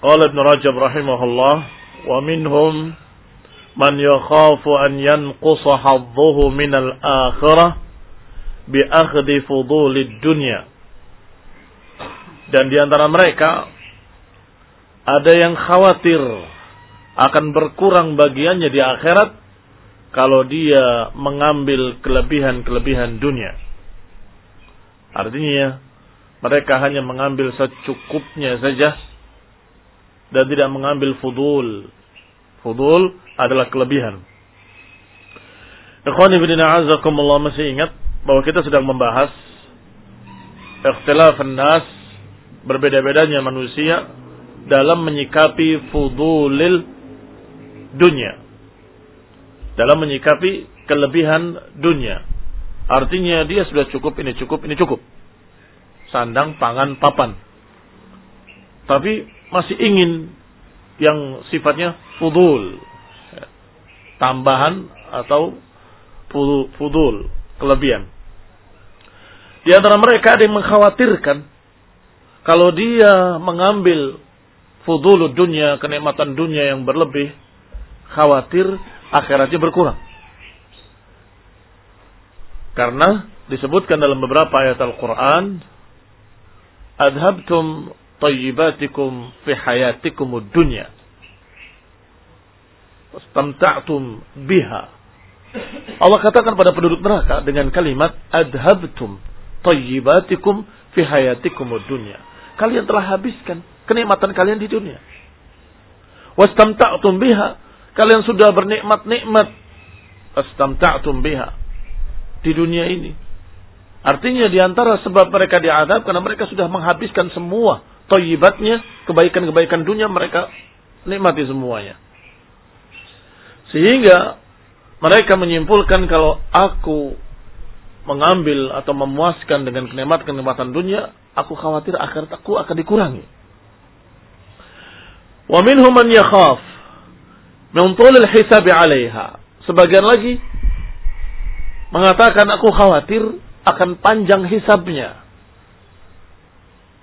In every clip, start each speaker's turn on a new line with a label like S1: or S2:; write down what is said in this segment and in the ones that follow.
S1: Qala Ibn Rajab rahimahullah wa minhum man yakhafu an yanqusa hadduhu min al-akhirah bi akhdhi dunya. Dan di antara mereka ada yang khawatir akan berkurang bagiannya di akhirat kalau dia mengambil kelebihan-kelebihan dunia. Artinya mereka hanya mengambil secukupnya saja dan tidak mengambil fudul. Fudul adalah kelebihan. Ikhwani bin a'azakumullah masih ingat bahwa kita sedang membahas ikhtilaf nas berbeda-bedanya manusia dalam menyikapi fudulil dunia. Dalam menyikapi kelebihan dunia. Artinya dia sudah cukup, ini cukup, ini cukup. Sandang, pangan, papan. Tapi masih ingin yang sifatnya fudul. Tambahan atau fudul, kelebihan. Di antara mereka ada yang mengkhawatirkan kalau dia mengambil fudul dunia, kenikmatan dunia yang berlebih, khawatir akhiratnya berkurang. Karena disebutkan dalam beberapa ayat Al-Quran, Adhabtum tayyibatikum fi hayatikum dunya. Wastamta'tum biha. Allah katakan pada penduduk neraka dengan kalimat adhabtum tayyibatikum fi hayatikum dunya. Kalian telah habiskan kenikmatan kalian di dunia. Wastamta'tum biha. Kalian sudah bernikmat-nikmat. Wastamta'tum biha. Di dunia ini. Artinya di antara sebab mereka diadab karena mereka sudah menghabiskan semua toyibatnya, kebaikan-kebaikan dunia mereka nikmati semuanya. Sehingga mereka menyimpulkan kalau aku mengambil atau memuaskan dengan kenikmatan-kenikmatan dunia, aku khawatir akhirat aku akan dikurangi. Wa minhum man yakhaf min tulil hisab 'alaiha. Sebagian lagi mengatakan aku khawatir akan panjang hisabnya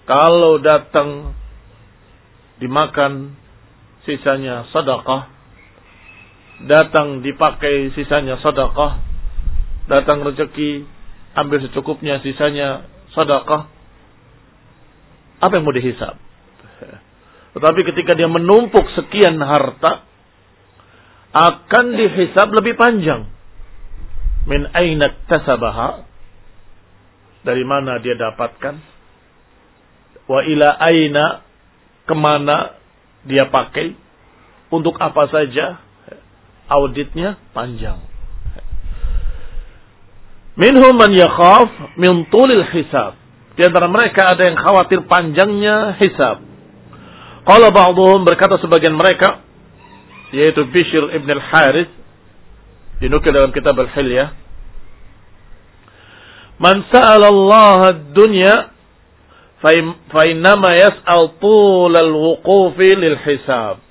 S1: kalau datang dimakan sisanya sedekah datang dipakai sisanya sedekah, datang rezeki ambil secukupnya sisanya sedekah. Apa yang mau dihisab? Tetapi ketika dia menumpuk sekian harta, akan dihisab lebih panjang. Min aina tasabaha? Dari mana dia dapatkan? Wa ila aina ke mana dia pakai? Untuk apa saja? Auditnya panjang. Minhum man yakhaf min tulil hisab. Di antara mereka ada yang khawatir panjangnya hisab. Kalau ba'duhum berkata sebagian mereka, yaitu Bishr ibn al-Harith, dinukil dalam kitab al-Hilyah, Man sa'ala Allah ad-dunya fa innama yas'al tul al-wuqufi lil hisab.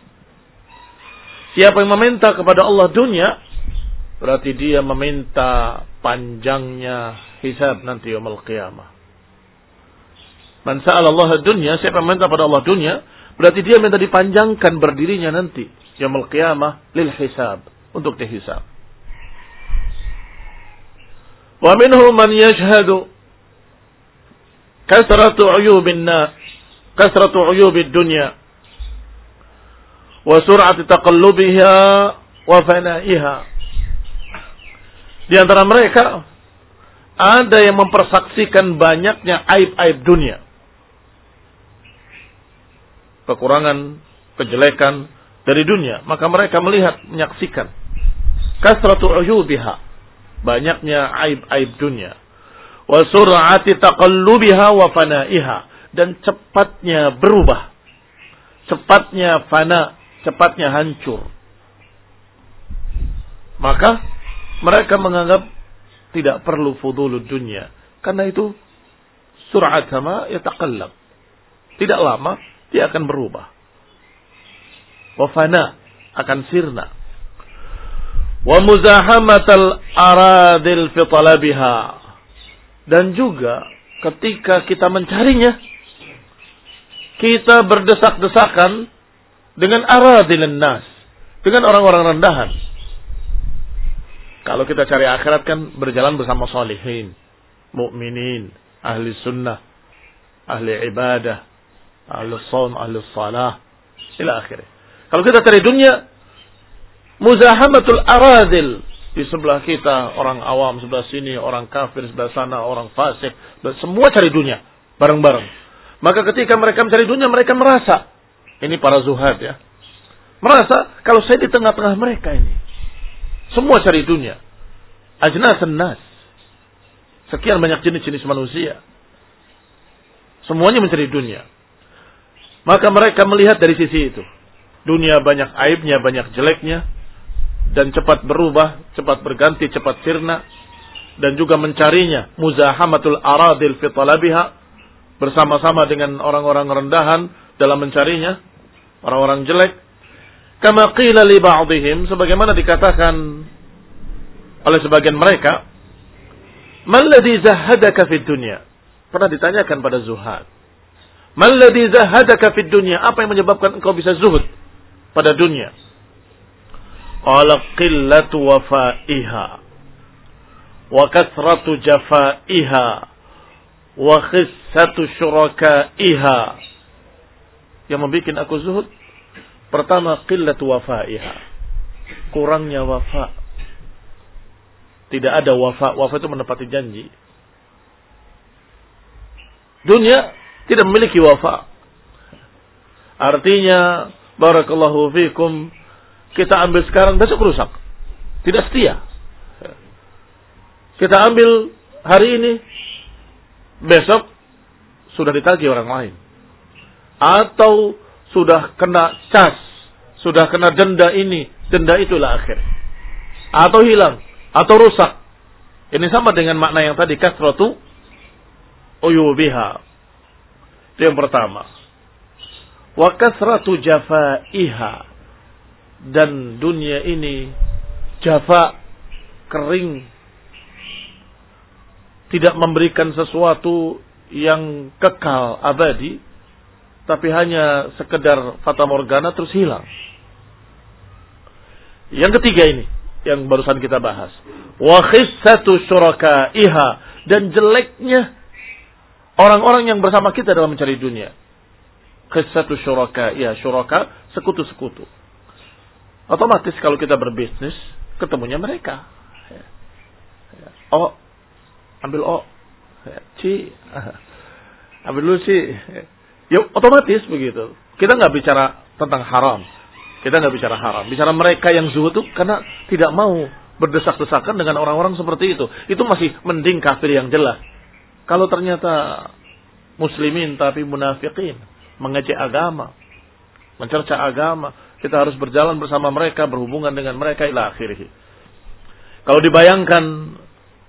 S1: Siapa yang meminta kepada Allah dunia, berarti dia meminta panjangnya hisab nanti yaumul qiyamah. Man sa'ala Allah dunya, siapa yang meminta kepada Allah dunia, berarti dia minta dipanjangkan berdirinya nanti yaumul qiyamah lil hisab, untuk dihisab. Wa minhum man yashhadu kasratu uyubin nas kasratu uyubid dunya wa sur'ati taqallubiha wa fana'iha di antara mereka ada yang mempersaksikan banyaknya aib-aib dunia. Kekurangan kejelekan dari dunia. Maka mereka melihat menyaksikan. Kasratu uyubiha banyaknya aib-aib dunia. Wa sur'ati taqallubiha wa fanaiha dan cepatnya berubah. Cepatnya fana, cepatnya hancur. Maka mereka menganggap tidak perlu fudulud dunia karena itu sur'at sama yataqallab. Tidak lama dia akan berubah. Wa fana akan sirna wa muzahamatal aradil fi talabiha dan juga ketika kita mencarinya kita berdesak-desakan dengan aradil nas dengan orang-orang rendahan kalau kita cari akhirat kan berjalan bersama salihin mukminin ahli sunnah ahli ibadah ahli saum ahli salah ila akhirnya kalau kita cari dunia Muzahamatul aradil. Di sebelah kita orang awam, sebelah sini orang kafir, sebelah sana orang fasik. Semua cari dunia. Bareng-bareng. Maka ketika mereka mencari dunia, mereka merasa. Ini para zuhad ya. Merasa kalau saya di tengah-tengah mereka ini. Semua cari dunia. Ajnas nas. Sekian banyak jenis-jenis manusia. Semuanya mencari dunia. Maka mereka melihat dari sisi itu. Dunia banyak aibnya, banyak jeleknya dan cepat berubah, cepat berganti, cepat sirna dan juga mencarinya muzahamatul aradil fi talabiha bersama-sama dengan orang-orang rendahan dalam mencarinya orang-orang jelek. Kama qila li ba'dihim sebagaimana dikatakan oleh sebagian mereka malladhi zahadaka fid dunya. Pernah ditanyakan pada zuhad malladhi zahadaka fid dunya? Apa yang menyebabkan engkau bisa zuhud pada dunia Qala qillatu wafaiha wa kasratu jafaiha wa khissatu syurakaiha. Yang membuat aku zuhud pertama qillatu wafaiha. Kurangnya wafa. Tidak ada wafa. Wafa itu menepati janji. Dunia tidak memiliki wafa. Artinya barakallahu fikum kita ambil sekarang, besok rusak. Tidak setia. Kita ambil hari ini, besok sudah ditagih orang lain. Atau sudah kena cas, sudah kena denda ini, denda itulah akhir. Atau hilang, atau rusak. Ini sama dengan makna yang tadi, kasratu uyubiha. Itu yang pertama. Wa kasratu jafaiha dan dunia ini jafa kering tidak memberikan sesuatu yang kekal abadi tapi hanya sekedar fata morgana terus hilang Yang ketiga ini yang barusan kita bahas. Wa khissatu iha dan jeleknya orang-orang yang bersama kita dalam mencari dunia. Khissatu iha syuraka sekutu-sekutu. Otomatis kalau kita berbisnis, ketemunya mereka. Oh, ambil O. C. Ambil dulu C. Ya otomatis begitu. Kita nggak bicara tentang haram. Kita nggak bicara haram. Bicara mereka yang zuhud itu karena tidak mau berdesak-desakan dengan orang-orang seperti itu. Itu masih mending kafir yang jelas. Kalau ternyata muslimin tapi munafikin, mengejek agama, mencerca agama, kita harus berjalan bersama mereka, berhubungan dengan mereka ila akhirih. Kalau dibayangkan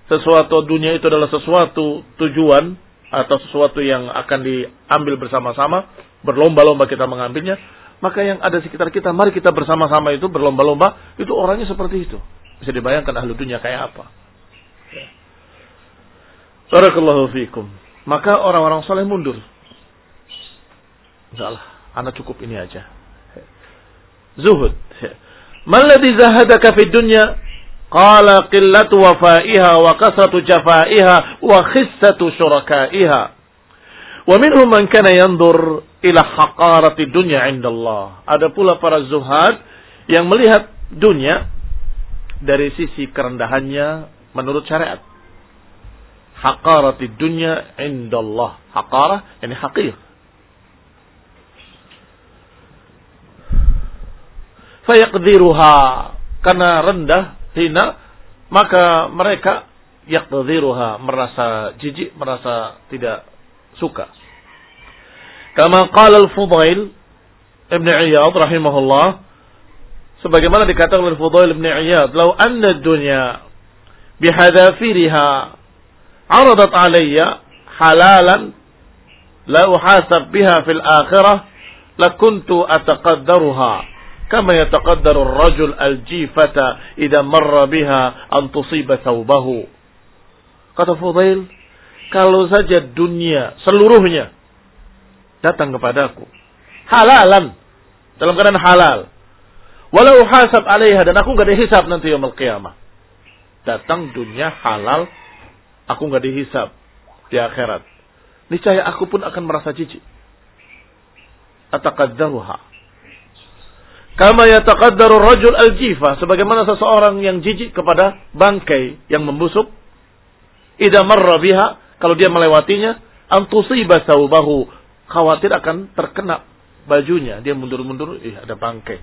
S1: sesuatu dunia itu adalah sesuatu tujuan atau sesuatu yang akan diambil bersama-sama, berlomba-lomba kita mengambilnya, maka yang ada sekitar kita, mari kita bersama-sama itu berlomba-lomba, itu orangnya seperti itu. Bisa dibayangkan ahlu dunia kayak apa. Barakallahu fikum. Maka orang-orang soleh mundur. Enggak lah, anak cukup ini aja. Zuhud. Maladhi zahadaka fi dunya qala qillatu wafaiha wa kasratu jafaiha wa khissatu syurakaiha. Wa minhum man kana yandur ila haqarati dunya indallah. Ada pula para zuhad yang melihat dunia dari sisi kerendahannya menurut syariat. Haqarati dunya indallah. Haqarah yani haqir. Fayaqdiruha. Karena rendah, hina, maka mereka yaqdiruha. Merasa jijik, merasa tidak suka. Kama qala al-Fudail Ibn Iyad rahimahullah sebagaimana dikatakan oleh Fudail Ibn Iyad, "Lau anna dunya bihadafiriha aradat alayya halalan la uhasab biha fil akhirah lakuntu ataqaddaruha kama yataqaddaru ar-rajul al-jifata idza marra biha an tusiba thawbahu." Kata Fudail, kalau saja dunia seluruhnya datang kepadaku halalan dalam keadaan halal walau hasab alaiha dan aku nggak dihisap nanti yaumul qiyamah datang dunia halal aku nggak dihisap di akhirat. Niscaya aku pun akan merasa jijik. Ataqaddaruha kama yataqaddaru rajul al-jifa. Sebagaimana seseorang yang jijik kepada bangkai yang membusuk. Idza marra biha. Kalau dia melewatinya. Antusiba saubahu khawatir akan terkena bajunya. Dia mundur-mundur ih ada bangkai.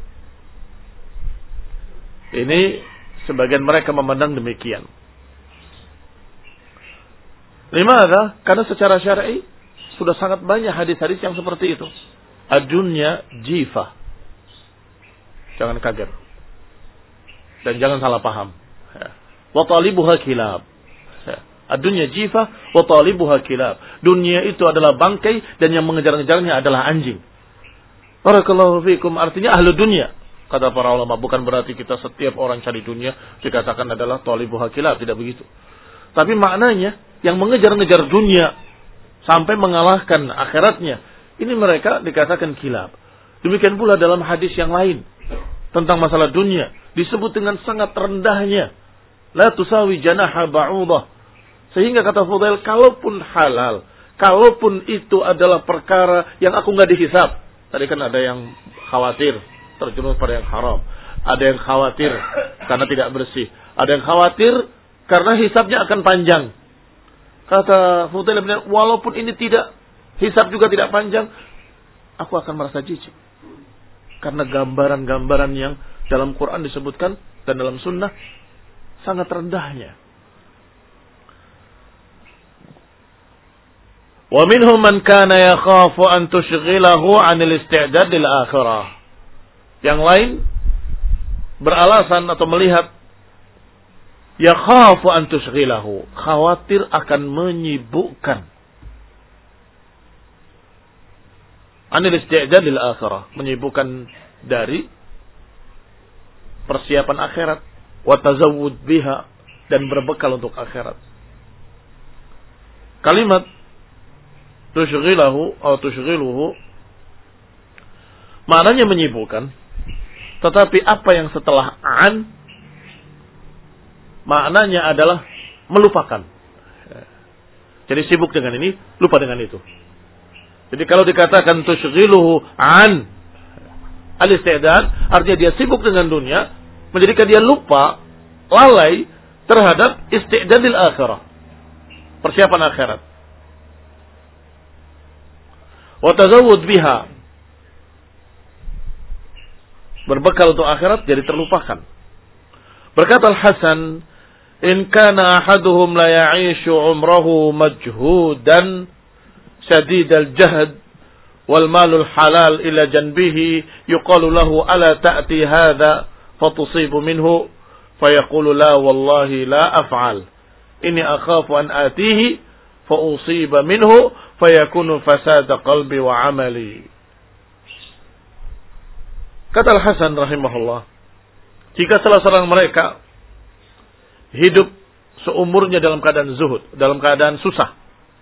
S1: Ini sebagian mereka memandang demikian. Lima Karena secara syar'i sudah sangat banyak hadis-hadis yang seperti itu. Adunya jifa. Jangan kaget. Dan jangan salah paham. Ya. Wa talibuha kilab. Dunia jifa wa talibuha kilab. Dunia itu adalah bangkai dan yang mengejar-ngejarnya adalah anjing. Barakallahu fikum artinya ahlu dunia. Kata para ulama bukan berarti kita setiap orang cari dunia dikatakan adalah talibuha kilab, tidak begitu. Tapi maknanya yang mengejar-ngejar dunia sampai mengalahkan akhiratnya, ini mereka dikatakan kilab. Demikian pula dalam hadis yang lain tentang masalah dunia disebut dengan sangat rendahnya la tusawi janaha ba'udah sehingga kata Fudail, kalaupun halal, kalaupun itu adalah perkara yang aku nggak dihisap. Tadi kan ada yang khawatir terjerumus pada yang haram. Ada yang khawatir karena tidak bersih. Ada yang khawatir karena hisapnya akan panjang. Kata Fudail walaupun ini tidak hisap juga tidak panjang, aku akan merasa jijik. Karena gambaran-gambaran yang dalam Quran disebutkan dan dalam sunnah sangat rendahnya. Wa minhum man kana yakhafu an tushghilahu 'anil isti'dad lil akhirah. Yang lain beralasan atau melihat yakhafu an tushghilahu, khawatir akan menyibukkan anil isti'dad lil akhirah, menyibukkan dari persiapan akhirat wa tazawwud biha dan berbekal untuk akhirat. Kalimat tushghilahu atau tushghiluhu maknanya menyibukkan Tetapi apa yang setelah an maknanya adalah melupakan. Jadi sibuk dengan ini, lupa dengan itu. Jadi kalau dikatakan tushghiluhu an al-istidad, artinya dia sibuk dengan dunia, menjadikan dia lupa, lalai terhadap istidadil akhirah. Persiapan akhirat. Wa tazawud biha. Berbekal untuk akhirat jadi terlupakan. Berkata Al-Hasan, in kana ahaduhum la ya'ishu umrahu majhudan malul halal ila janbihi yuqalu lahu ala ta'ti hadha fatusibu minhu fayaqulu la wallahi la af'al inni akhafu an atihi fa usiba minhu fayakunu fasada qalbi wa amali kata Al-Hasan rahimahullah jika salah seorang mereka hidup seumurnya dalam keadaan zuhud, dalam keadaan susah,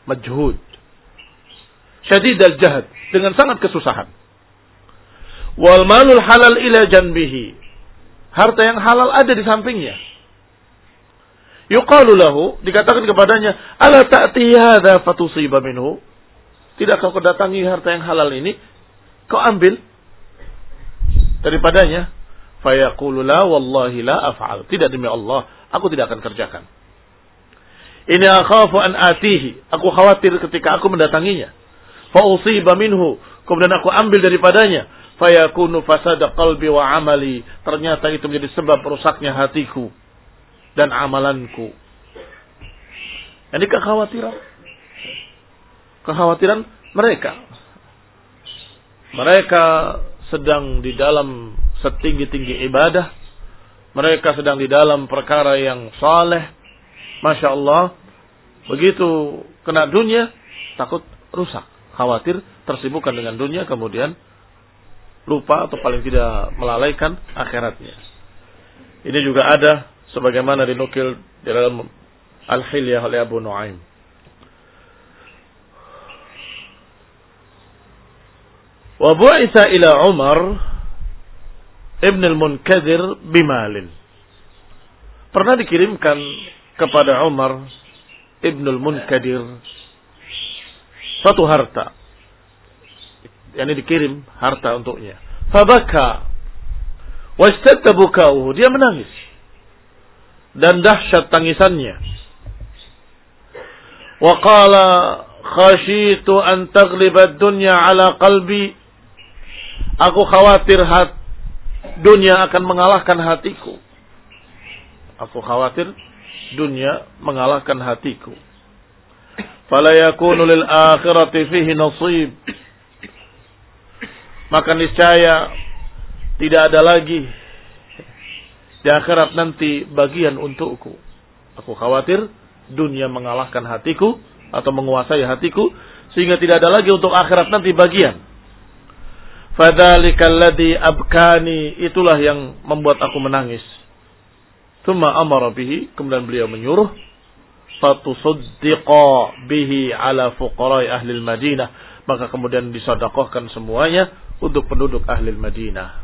S1: majhud. Syadid al-jahad, dengan sangat kesusahan. Wal malul halal ila janbihi. Harta yang halal ada di sampingnya. Yuqalu lahu, dikatakan kepadanya, ala ta'ti hadha fatusiba minhu. Tidak kau kedatangi harta yang halal ini, kau ambil daripadanya. Fayaqulu la wallahi la af'al. Tidak demi Allah, Aku tidak akan kerjakan. Ini akhafu an atihi. Aku khawatir ketika aku mendatanginya. Fa'usiba minhu. Kemudian aku ambil daripadanya. Fayakunu fasada qalbi wa amali. Ternyata itu menjadi sebab rusaknya hatiku. Dan amalanku. Ini kekhawatiran. Kekhawatiran mereka. Mereka sedang di dalam setinggi-tinggi ibadah mereka sedang di dalam perkara yang saleh. Masya Allah. Begitu kena dunia, takut rusak. Khawatir tersibukkan dengan dunia, kemudian lupa atau paling tidak melalaikan akhiratnya. Ini juga ada sebagaimana dinukil di dalam Al-Hilyah oleh Abu Nuaim. Wa ila Umar Ibn al-Munkadir bimalin. Pernah dikirimkan kepada Umar Ibn al-Munkadir satu harta. Yang dikirim harta untuknya. Fabaka. Wastadda bukauhu. Dia menangis. Dan dahsyat tangisannya. Wa qala khashitu an tagliba dunya ala qalbi. Aku khawatir hati dunia akan mengalahkan hatiku. Aku khawatir dunia mengalahkan hatiku. Fala yakunu lil akhirati fihi nasib. Maka niscaya tidak ada lagi di akhirat nanti bagian untukku. Aku khawatir dunia mengalahkan hatiku atau menguasai hatiku sehingga tidak ada lagi untuk akhirat nanti bagian. Fadzalikal ladzi abkani itulah yang membuat aku menangis. Tsumma amara bihi, kemudian beliau menyuruh fatusaddiqa bihi ala fuqara'i ahli Madinah, maka kemudian disedekahkan semuanya untuk penduduk ahli Madinah.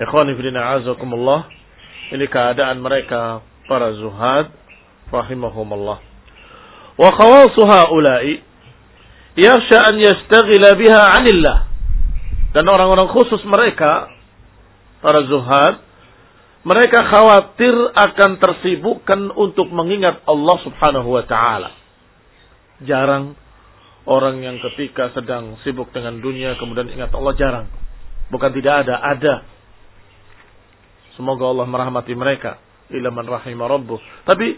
S1: Ikhwani fillah azakumullah, ini keadaan mereka para zuhad rahimahumullah. Wa khawasu haula'i yakhsha an yastaghila biha 'anillah. Dan orang-orang khusus mereka para zuhad mereka khawatir akan tersibukkan untuk mengingat Allah Subhanahu wa taala. Jarang orang yang ketika sedang sibuk dengan dunia kemudian ingat Allah jarang. Bukan tidak ada, ada. Semoga Allah merahmati mereka. Ila man rahimah rabbuh. Tapi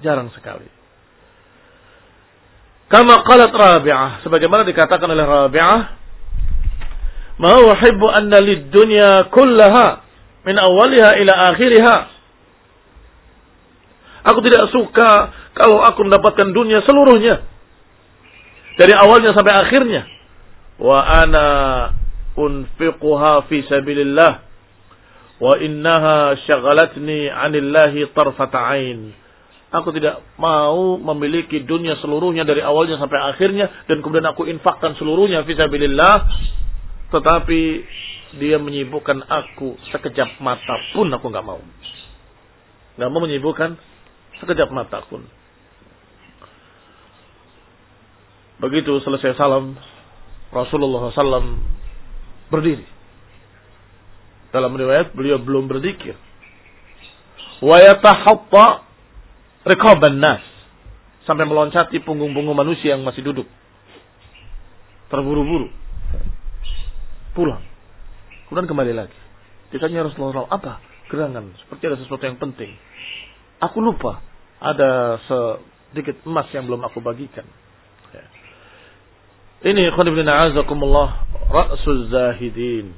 S1: jarang sekali. Kama qalat Rabi'ah, sebagaimana dikatakan oleh Rabi'ah, "Ma uhibbu anna lid-dunya kullaha min awwaliha ila akhiriha." Aku tidak suka kalau aku mendapatkan dunia seluruhnya. Dari awalnya sampai akhirnya. Wa ana unfiquha fi sabilillah. Wa innaha syaghalatni 'anillahi tarfata 'ain Aku tidak mau memiliki dunia seluruhnya dari awalnya sampai akhirnya dan kemudian aku infakkan seluruhnya fisabilillah tetapi dia menyibukkan aku sekejap mata pun aku nggak mau. Nggak mau menyibukkan sekejap mata pun. Begitu selesai salam, Rasulullah SAW berdiri. Dalam riwayat beliau belum berzikir. Wa yatahatta riqaban nas sampai meloncati punggung-punggung manusia yang masih duduk. Terburu-buru. Pulang. Kemudian kembali lagi. Ditanya Rasulullah apa? Gerangan. Seperti ada sesuatu yang penting. Aku lupa. Ada sedikit emas yang belum aku bagikan. Ya. Ini khonibina azakumullah ra'sul zahidin.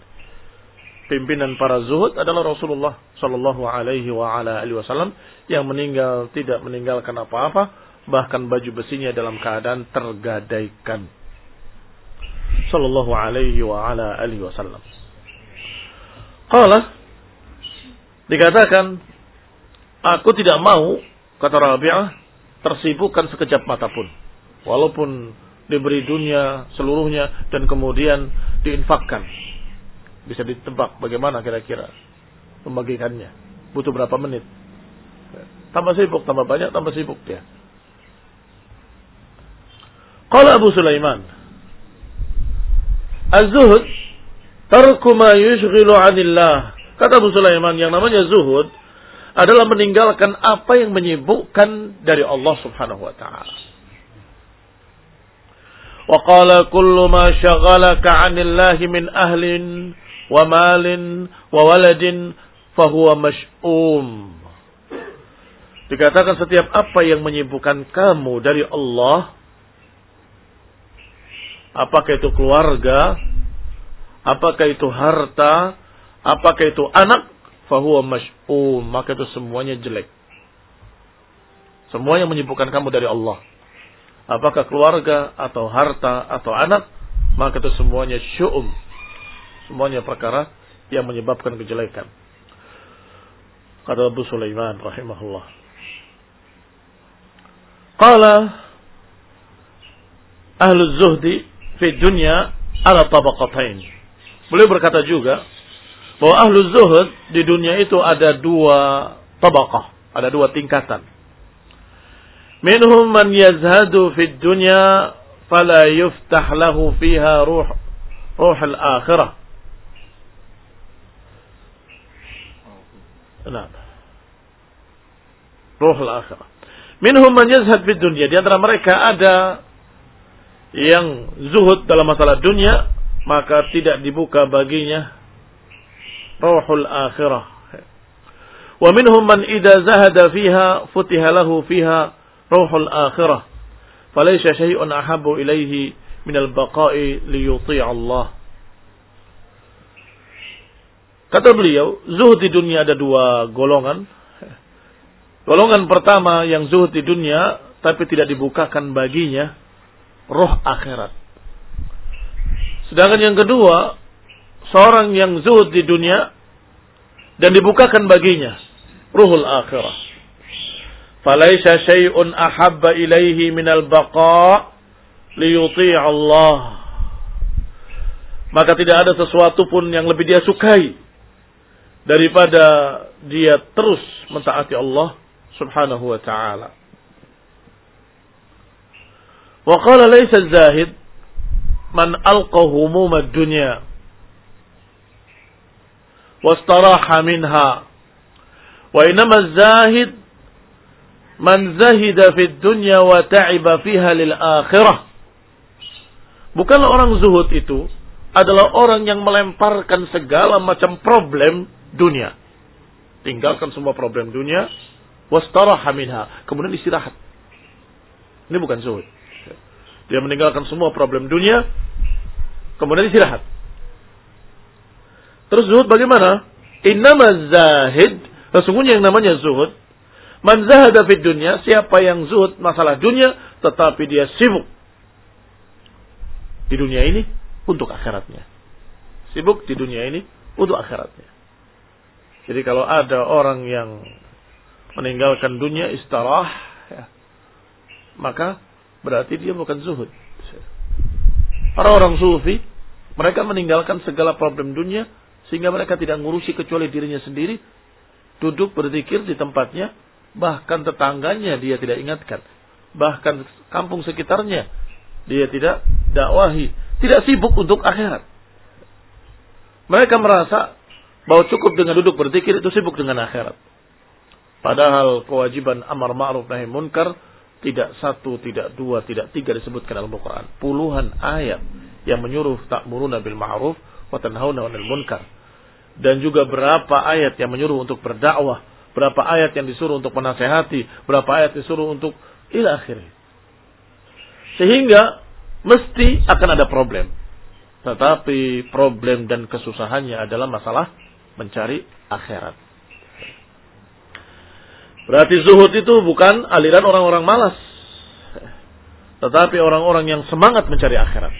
S1: Pimpinan para zuhud adalah Rasulullah Sallallahu alaihi wasallam yang meninggal tidak meninggalkan apa-apa, bahkan baju besinya dalam keadaan tergadaikan. Sallallahu alaihi wasallam. Qala. Dikatakan aku tidak mau kata Rabi'ah tersibukkan sekejap mata pun. Walaupun diberi dunia seluruhnya dan kemudian diinfakkan. Bisa ditebak bagaimana kira-kira membagikannya butuh berapa menit? Tambah sibuk tambah banyak tambah sibuk dia. Qala Abu Sulaiman Az-zuhud Tarku ma yushghilu anillah. Kata Abu Sulaiman yang namanya zuhud adalah meninggalkan apa yang menyibukkan dari Allah Subhanahu wa taala. Wa qala kullu ma shaghalaka 'anillahi min ahlin wa malin wa waladin fahuwa mash'um. Dikatakan setiap apa yang menyibukkan kamu dari Allah apakah itu keluarga apakah itu harta, apakah itu anak, fahuwa mash'um, maka itu semuanya jelek. Semuanya menyibukkan kamu dari Allah. Apakah keluarga atau harta atau anak, maka itu semuanya syu'um. Semuanya perkara yang menyebabkan kejelekan. Kata Abu Sulaiman rahimahullah. Qala ahlu zuhdi fi dunya ala tabaqatain. Beliau berkata juga bahwa ahlu zuhud di dunia itu ada dua tabaqah, ada dua tingkatan. Minhum man yazhadu fid dunya fala yuftah lahu fiha ruh ruh al-akhirah. Nah. Ruh al-akhirah. Minhum man yazhad fid dunya. Di antara mereka ada yang zuhud dalam masalah dunia maka tidak dibuka baginya rohul akhirah. Wa minhum man idza zahada fiha futiha lahu fiha rohul akhirah. Falaysa syai'un ahabbu ilaihi min al-baqa'i li yuti' Allah. Kata beliau, zuhud di dunia ada dua golongan. Golongan pertama yang zuhud di dunia tapi tidak dibukakan baginya roh akhirat. Sedangkan yang kedua, seorang yang zuhud di dunia dan dibukakan baginya ruhul akhirah. Falaisa syai'un ahabba ilaihi minal baqa Allah. Maka tidak ada sesuatu pun yang lebih dia sukai daripada dia terus mentaati Allah Subhanahu wa taala. Wa qala laysa zahid man alqa humum ad-dunya wastaraha minha wa inama zahid man zahida fid dunya wa ta'iba fiha lil akhirah. Bukanlah orang zuhud itu adalah orang yang melemparkan segala macam problem dunia. Tinggalkan semua problem dunia wastaraha minha. Kemudian istirahat. Ini bukan zuhud dia meninggalkan semua problem dunia, kemudian istirahat. Terus zuhud bagaimana? Innama zahid, sesungguhnya yang namanya zuhud, man zahada fid dunya, siapa yang zuhud masalah dunia, tetapi dia sibuk di dunia ini untuk akhiratnya. Sibuk di dunia ini untuk akhiratnya. Jadi kalau ada orang yang meninggalkan dunia istirah, ya, maka berarti dia bukan zuhud. Orang-orang sufi Mereka meninggalkan segala problem dunia sehingga mereka tidak ngurusi kecuali dirinya sendiri, duduk berzikir di tempatnya, bahkan tetangganya dia tidak ingatkan, bahkan kampung sekitarnya dia tidak dakwahi, tidak sibuk untuk akhirat. Mereka merasa bahwa cukup dengan duduk berzikir itu sibuk dengan akhirat. Padahal kewajiban amar ma'ruf nahi munkar tidak satu, tidak dua, tidak tiga disebutkan dalam Al-Quran. Puluhan ayat yang menyuruh tak muruna bil ma'ruf wa tanhauna 'anil munkar. Dan juga berapa ayat yang menyuruh untuk berdakwah, berapa ayat yang disuruh untuk menasehati, berapa ayat disuruh untuk ila akhirnya. Sehingga mesti akan ada problem. Tetapi problem dan kesusahannya adalah masalah mencari akhirat. Berarti zuhud itu bukan aliran orang-orang malas. Tetapi orang-orang yang semangat mencari akhirat.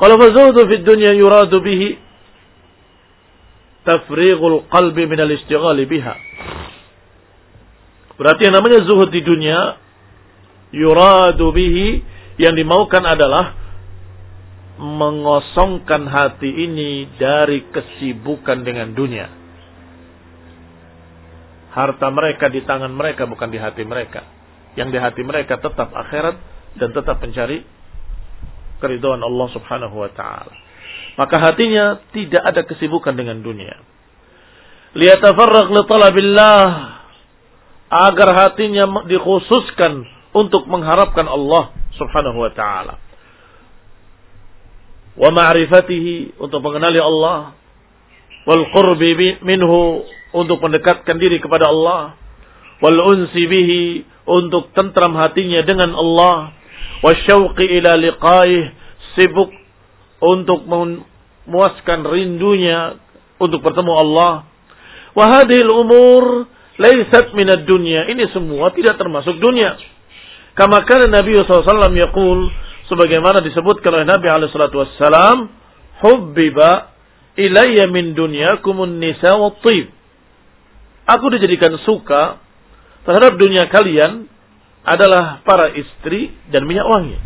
S1: Kalau fazuhudu fid dunya yuradu bihi tafrighul qalbi min al-istighali biha. Berarti yang namanya zuhud di dunia yuradu bihi yang dimaukan adalah mengosongkan hati ini dari kesibukan dengan dunia. Harta mereka di tangan mereka bukan di hati mereka. Yang di hati mereka tetap akhirat dan tetap mencari keridhaan Allah Subhanahu wa taala. Maka hatinya tidak ada kesibukan dengan dunia. Liyatafarraq li talabillah agar hatinya dikhususkan untuk mengharapkan Allah Subhanahu wa taala wa ma'rifatihi untuk mengenali Allah wal qurbi minhu untuk mendekatkan diri kepada Allah. Wal unsi bihi untuk tentram hatinya dengan Allah. Wasyauqi ila liqaih sibuk untuk memuaskan rindunya untuk bertemu Allah. Wa hadhil umur laysat minad dunya. Ini semua tidak termasuk dunia. Kama kana Nabi wasallam yaqul sebagaimana disebutkan oleh Nabi wassalam hubbiba ilayya min dunyakumun nisa wa tib aku dijadikan suka terhadap dunia kalian adalah para istri dan minyak wangi.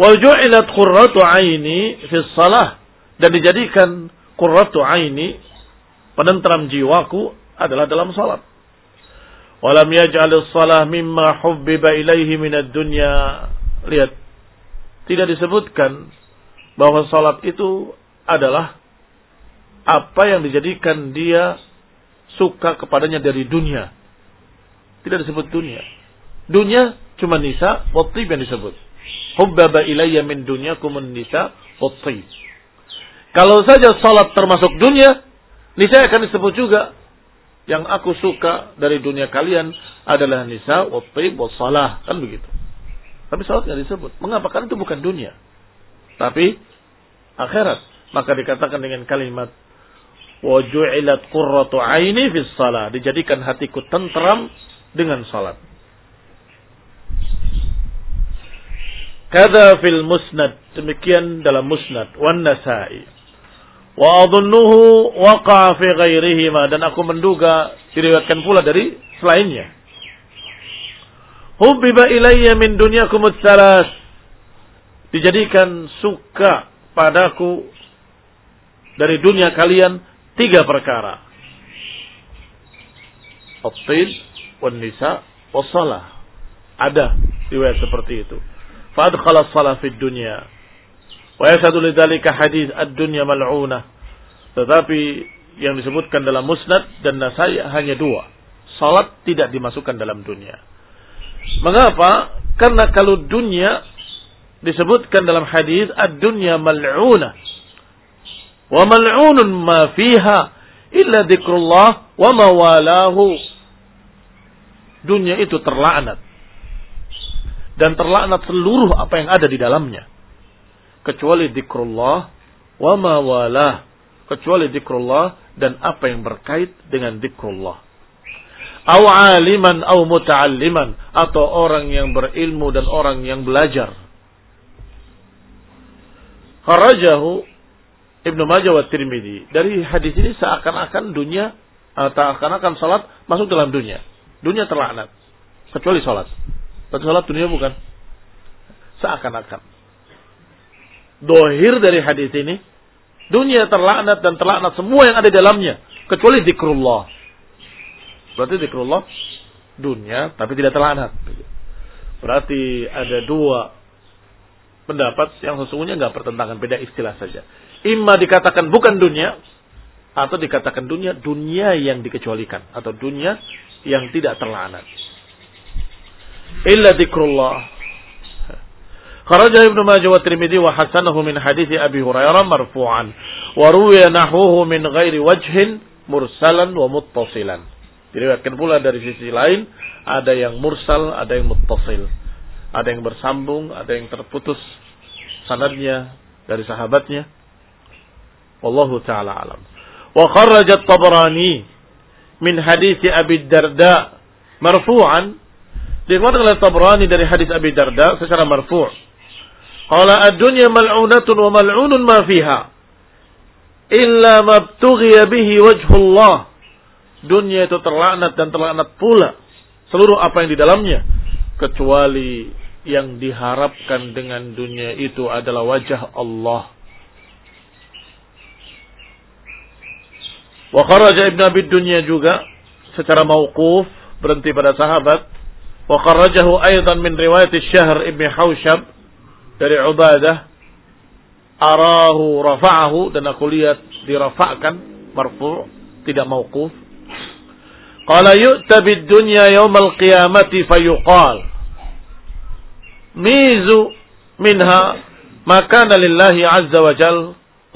S1: Wa ju'ilat qurratu aini fi salah. Dan dijadikan qurratu aini penentram jiwaku adalah dalam salat. Walam yaj'al salah mimma hubbiba ilaihi minad dunya. Lihat tidak disebutkan bahwa salat itu adalah apa yang dijadikan dia suka kepadanya dari dunia. Tidak disebut dunia. Dunia cuma nisa, wattib yang disebut. Hubbaba ilayya min dunia kumun nisa, wattib. Kalau saja salat termasuk dunia, nisa akan disebut juga. Yang aku suka dari dunia kalian adalah nisa, wattib, wassalah. Kan begitu. Tapi salat tidak disebut. Mengapa? Karena itu bukan dunia. Tapi akhirat. Maka dikatakan dengan kalimat waju'ilat qurratu aini fis salat. Dijadikan hatiku tentram dengan salat. Kada fil musnad. Demikian dalam musnad. Wan nasai. Wa adunnuhu waqa'a fi ghairihima. Dan aku menduga diriwayatkan pula dari selainnya. Hubbiba ilayya min dunyakum salas. Dijadikan suka padaku dari dunia kalian tiga perkara. At-tib, wan nisa, wassalah. Ada riwayat seperti itu. Fadkhala salah fid dunya. Wa yasadu lidzalika hadis ad-dunya mal'unah. Tetapi yang disebutkan dalam musnad dan nasai hanya dua. Salat tidak dimasukkan dalam dunia. Mengapa? Karena kalau dunia disebutkan dalam hadis ad-dunya mal'una. Wa mal'unun ma fiha illa dzikrullah wa mawalahu. Dunia itu terlaknat. Dan terlaknat seluruh apa yang ada di dalamnya. Kecuali dzikrullah wa mawalah. Kecuali dzikrullah dan apa yang berkait dengan dzikrullah au aliman au muta'alliman atau orang yang berilmu dan orang yang belajar. Kharajahu Ibnu Majah wa Tirmidzi. Dari hadis ini seakan-akan dunia atau seakan-akan salat masuk dalam dunia. Dunia terlaknat kecuali salat. Berarti salat dunia bukan? Seakan-akan. Dohir dari hadis ini, dunia terlaknat dan terlaknat semua yang ada di dalamnya, kecuali zikrullah. Berarti zikrullah dunia tapi tidak terlaknat. Berarti ada dua pendapat yang sesungguhnya nggak pertentangan, beda istilah saja. Ima dikatakan bukan dunia atau dikatakan dunia dunia yang dikecualikan atau dunia yang tidak terlaknat. Illa zikrullah Kharaja Ibnu Majah wa Tirmidzi wa hasanahu min hadits Abi Hurairah marfu'an wa ruwiya nahwuhu min ghairi wajhin mursalan wa muttasilan. Diriwayatkan pula dari sisi lain ada yang mursal, ada yang muttasil. Ada yang bersambung, ada yang terputus sanadnya dari sahabatnya. Wallahu taala alam. Wa kharraja at-Tabrani min hadits Abi Darda marfu'an dikeluarkan oleh Tabrani dari hadis Abi Darda secara marfu' Qala ad-dunya mal'unatun wa mal'unun ma fiha. Illa mabtughiya bihi wajhullah. Dunia itu terlaknat dan terlaknat pula seluruh apa yang di dalamnya kecuali yang diharapkan dengan dunia itu adalah wajah Allah. Wa kharaja Ibn Abi Dunya juga secara mauquf berhenti pada sahabat. Wa kharajahu aidan min riwayat Syahr Ibn Haushab dari Ubadah. Arahu rafa'ahu dan aku lihat dirafa'kan marfu' tidak mauquf. Qala yu'ta bid dunya yaumal qiyamati fayuqal. Mizu minha makana lillahi azza wa jal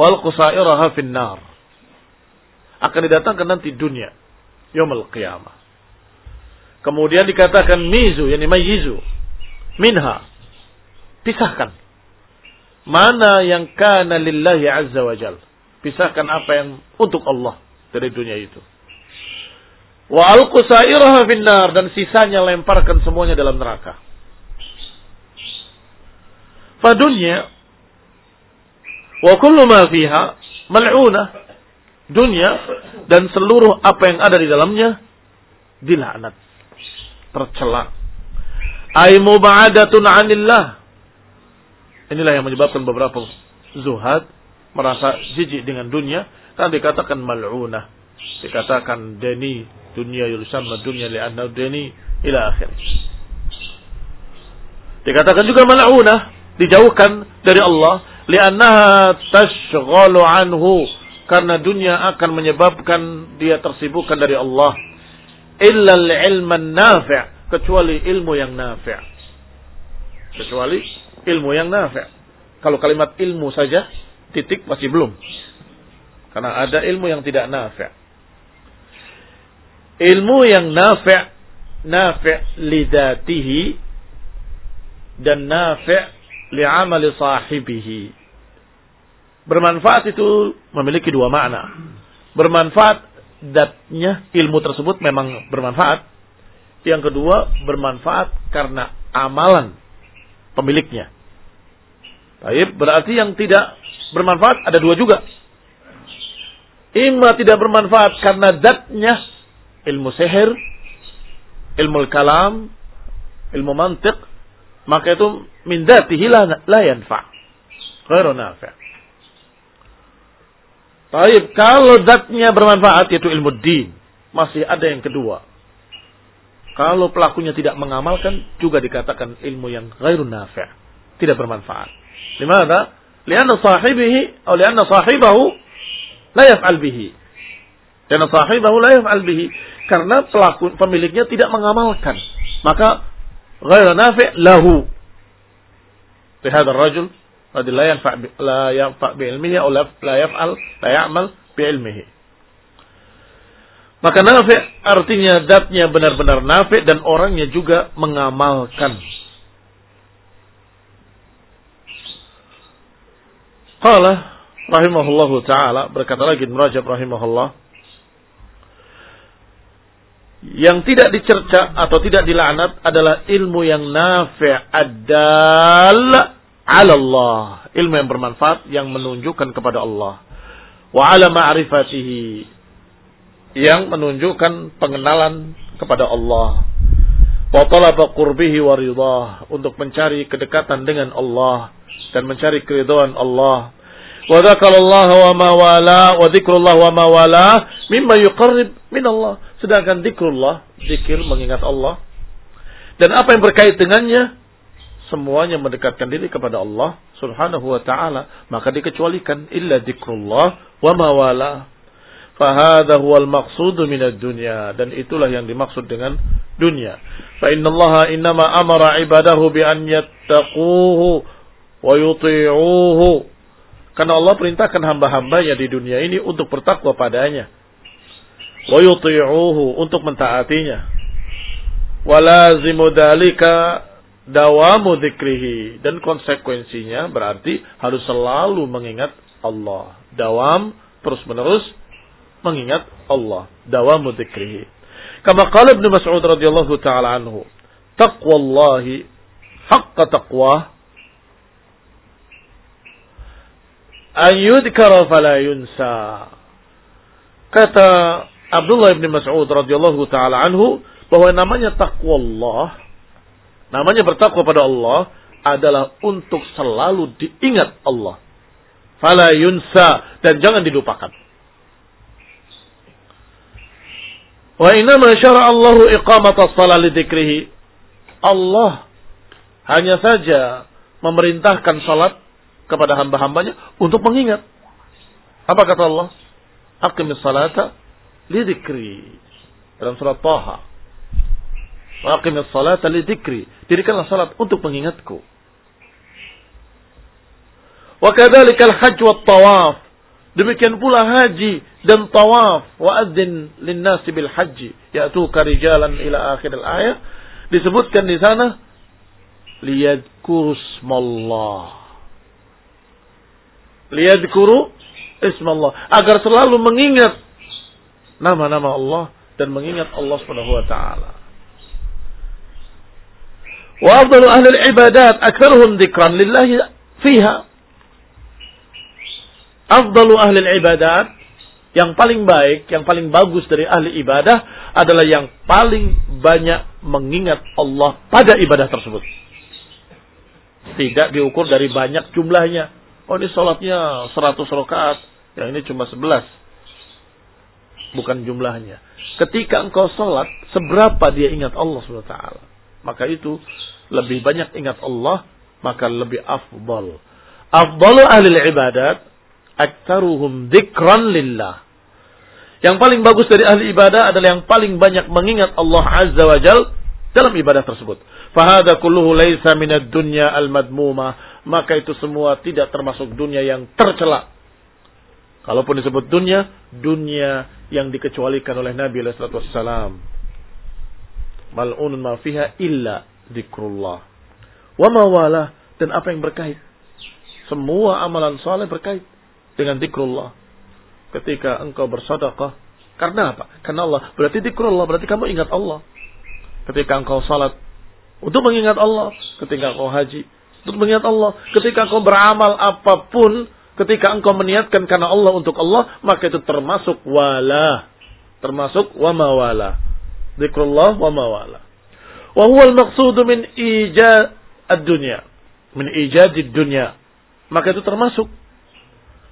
S1: wal qusairaha fin akan didatangkan nanti dunia yaumul qiyamah kemudian dikatakan mizu yani mayizu minha Pisahkan. Mana yang kana lillahi azza wa jal. Pisahkan apa yang untuk Allah dari dunia itu. Wa alqu sa'iraha finnar dan sisanya lemparkan semuanya dalam neraka. Fadunya wa kullu ma fiha mal'una dunia dan seluruh apa yang ada di dalamnya dilaknat tercela. Ay mubaadatun 'anillah. Inilah yang menyebabkan beberapa zuhad merasa jijik dengan dunia. Karena dikatakan mal'unah. Dikatakan deni dunia yusamma dunia li'anna deni ila akhir. Dikatakan juga mal'unah dijauhkan dari Allah. Li'annaha tashghalu anhu karena dunia akan menyebabkan dia tersibukkan dari Allah illa al-ilman nafi' kecuali ilmu yang nafi' kecuali ilmu yang nafi'. Kalau kalimat ilmu saja, titik masih belum. Karena ada ilmu yang tidak nafi'. Ilmu yang nafi' nafi' lidatihi dan nafi' li'amali sahibihi. Bermanfaat itu memiliki dua makna. Bermanfaat datnya ilmu tersebut memang bermanfaat. Yang kedua bermanfaat karena amalan pemiliknya. Baik, berarti yang tidak bermanfaat ada dua juga. Ima tidak bermanfaat karena zatnya ilmu sihir, ilmu kalam, ilmu mantik, maka itu min dzatihi la, la yanfa. Ghairu nafi'. Baik, kalau zatnya bermanfaat yaitu ilmu din, masih ada yang kedua. Kalau pelakunya tidak mengamalkan juga dikatakan ilmu yang ghairu nafi', tidak bermanfaat. Limana? Lianna sahibihi atau lianna sahibahu la yaf'al bihi. Karena sahibahu la yaf'al bihi karena pelaku pemiliknya tidak mengamalkan. Maka ghairu nafi' lahu. Fi hadzal rajul qad la yanfa' la yanfa' bi ilmihi atau la yaf'al la ya'mal bi ilmihi. Maka nafi artinya zatnya benar-benar nafi dan orangnya juga mengamalkan. Qala rahimahullahu taala berkata lagi Rajab rahimahullah yang tidak dicerca atau tidak dilaknat adalah ilmu yang nafi' adal ala Allah. Ilmu yang bermanfaat yang menunjukkan kepada Allah. Wa ala ma'rifatihi yang menunjukkan pengenalan kepada Allah. Wa talaba qurbihi wa ridha untuk mencari kedekatan dengan Allah dan mencari keridhaan Allah. Wa dzakarallaha wa ma wala wa dzikrullah wa ma wala mimma yuqarrib min Allah. Sedangkan zikrullah, zikir mengingat Allah dan apa yang berkait dengannya semuanya mendekatkan diri kepada Allah Subhanahu wa taala, maka dikecualikan illa dzikrullah wa ma wala. Fahadha huwal maqsudu minad dunya dan itulah yang dimaksud dengan dunia. Fa innallaha innama amara ibadahu bi an yattaquhu wa yuti'uhu. Karena Allah perintahkan hamba-hambanya di dunia ini untuk bertakwa padanya. Wa yuti'uhu untuk mentaatinya. Wa lazimu dalika dawamu dzikrihi dan konsekuensinya berarti harus selalu mengingat Allah. Dawam terus-menerus mengingat Allah. Dawamu dzikrihi. Kama qala Ibnu Mas'ud radhiyallahu taala anhu, taqwallahi haqqa taqwah an yudhkara fala yunsa. Kata Abdullah bin Mas'ud radhiyallahu taala anhu bahwa namanya takwallah, namanya bertakwa pada Allah adalah untuk selalu diingat Allah. Fala yunsa dan jangan dilupakan. Wa inama syara Allahu iqamat as-salat lidzikrihi. Allah hanya saja memerintahkan salat kepada hamba-hambanya untuk mengingat. Apa kata Allah? Aqimis salata lidzikri. Dalam surat Taha. Wa aqimis salata lidzikri. Dirikanlah salat untuk mengingatku. Wa kadzalikal hajj wat tawaf. Demikian pula haji dan tawaf wa adzin linnasi bil haji ya'tuka rijalan ila akhir al ayat disebutkan di sana liyadkuru ismallah liyadkuru ismallah agar selalu mengingat nama-nama Allah dan mengingat Allah Subhanahu wa taala ahli al ibadat aktsaruhum dzikran lillahi fiha afdalu ahli ibadat yang paling baik, yang paling bagus dari ahli ibadah adalah yang paling banyak mengingat Allah pada ibadah tersebut. Tidak diukur dari banyak jumlahnya. Oh ini sholatnya 100 rakaat, yang ini cuma 11. Bukan jumlahnya. Ketika engkau sholat, seberapa dia ingat Allah SWT. Maka itu lebih banyak ingat Allah, maka lebih afdal. Afdalu ahli ibadat aktaruhum dzikran lillah. Yang paling bagus dari ahli ibadah adalah yang paling banyak mengingat Allah Azza wa Jal dalam ibadah tersebut. Fahada kulluhu minad dunya al-madmuma. Maka itu semua tidak termasuk dunia yang tercela. Kalaupun disebut dunia, dunia yang dikecualikan oleh Nabi SAW. Mal'unun ma fiha illa zikrullah. Wa mawala. Dan apa yang berkait. Semua amalan soleh berkait dengan zikrullah. Ketika engkau bersedekah, karena apa? Karena Allah. Berarti zikrullah, berarti kamu ingat Allah. Ketika engkau salat untuk mengingat Allah, ketika engkau haji untuk mengingat Allah, ketika engkau beramal apa pun, ketika engkau meniatkan karena Allah untuk Allah, maka itu termasuk wala. Termasuk wa mawala. Zikrullah wa mawala. Wa huwa al-maqsudu min ijad ad-dunya. Maka itu termasuk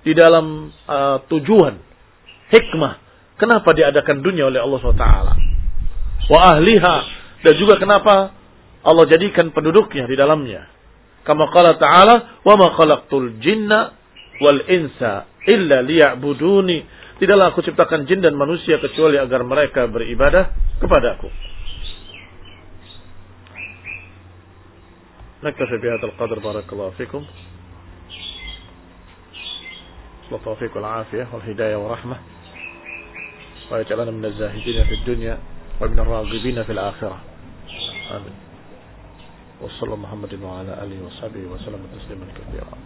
S1: di dalam uh, tujuan hikmah kenapa diadakan dunia oleh Allah SWT wa ahliha dan juga kenapa Allah jadikan penduduknya di dalamnya. Kama qala ta'ala wa ma khalaqtul jinna wal insa illa liya'buduni. Tidaklah aku ciptakan jin dan manusia kecuali agar mereka beribadah kepadaku نكتفي بهذا القدر بارك الله فيكم. والتوفيق والعافية والهداية ورحمة ويجعلنا من الزاهدين في الدنيا ومن الراغبين في الآخرة. آمين. وصلى محمد وعلى آله وصحبه وسلم تسليما كثيرا.